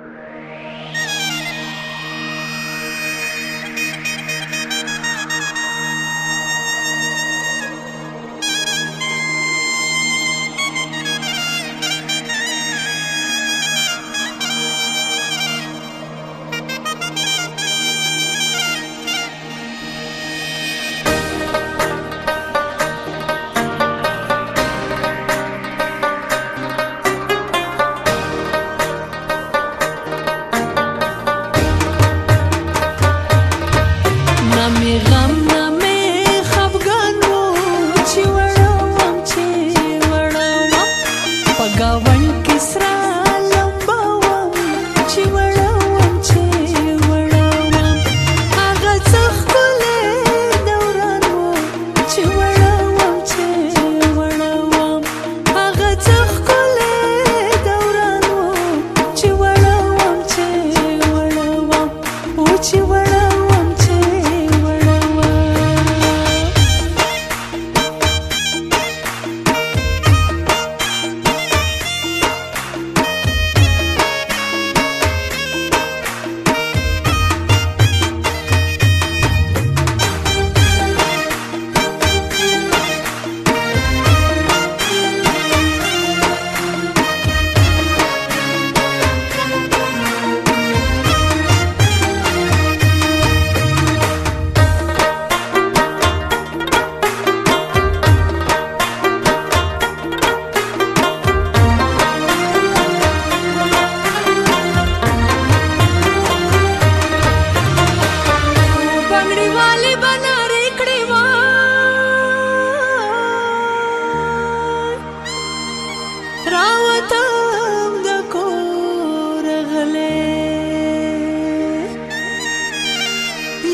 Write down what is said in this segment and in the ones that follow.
Yeah.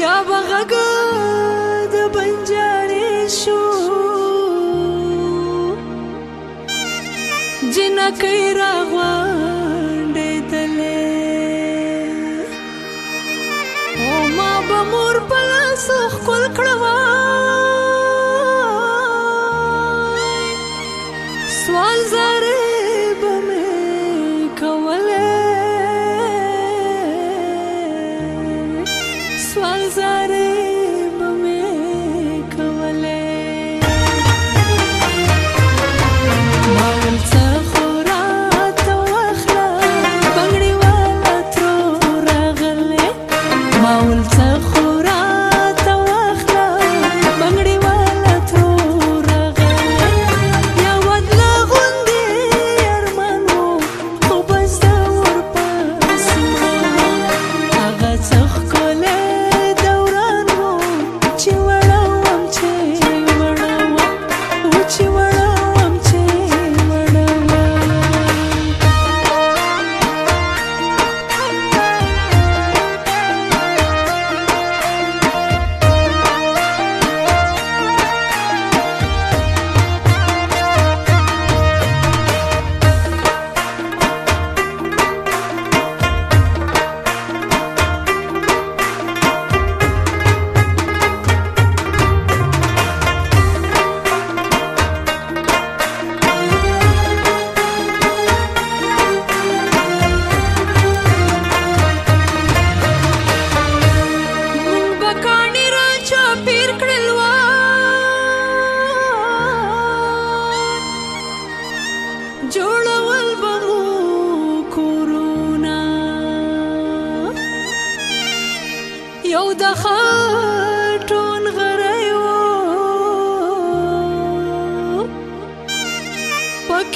یا بغغ د بنجارې شو جنکې راغونډې تلې او ما به مور په لاس خپل کړوا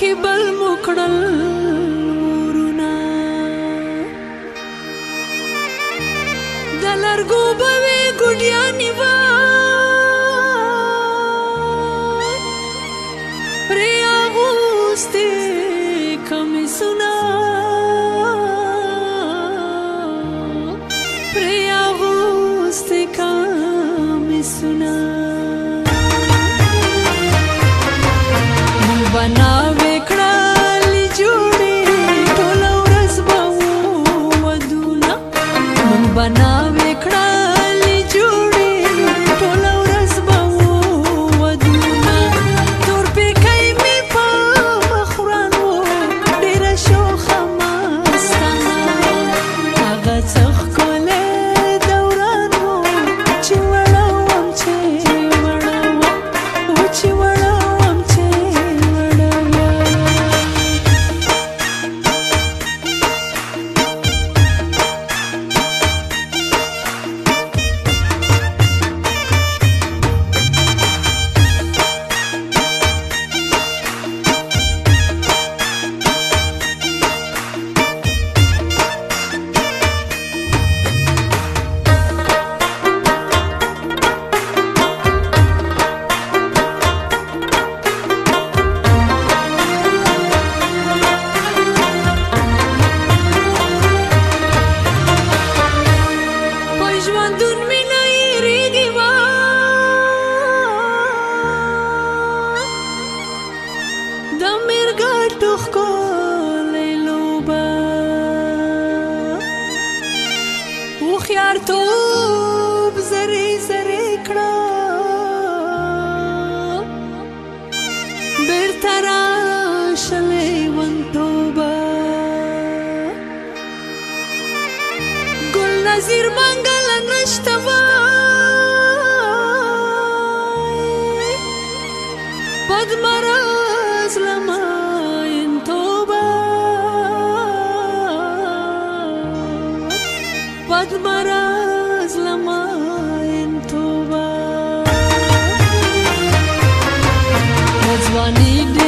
کې بل مکړل ورونه د لرګو به وي ګډیانې و پرې اغوستې کمیسونه پرې اغوستې کمیسونه बना मेखड़ा I need it.